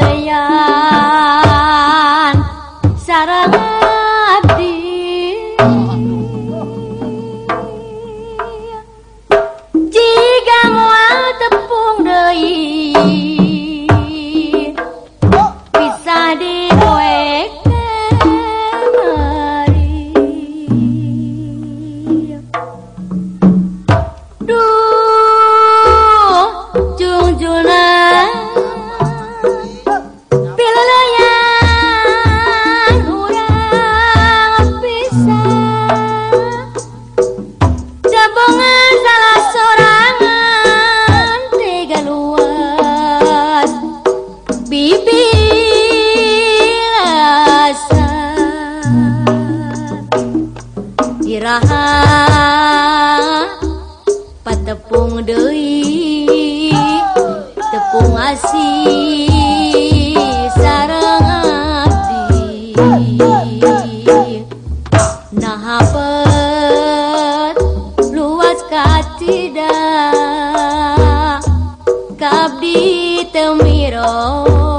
leyan sarang abdi jiga muat tepung deui Jangan Quan tepungdui tepung asasi saranghati Nah luas kadak kai teu miro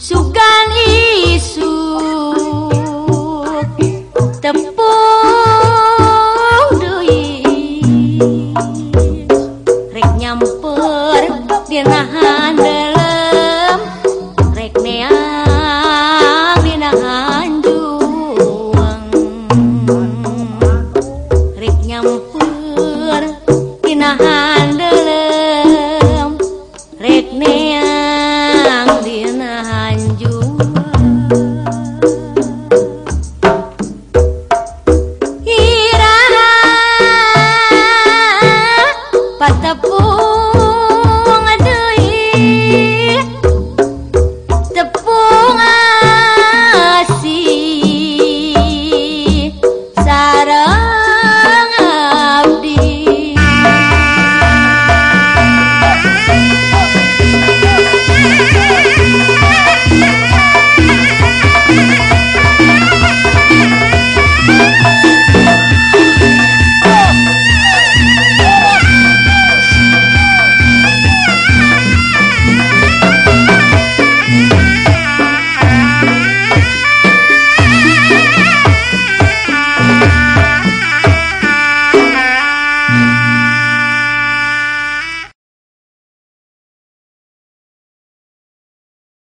suka isu temppur duwi reg nyampe untuk dirahan regneangan reg nyampur high.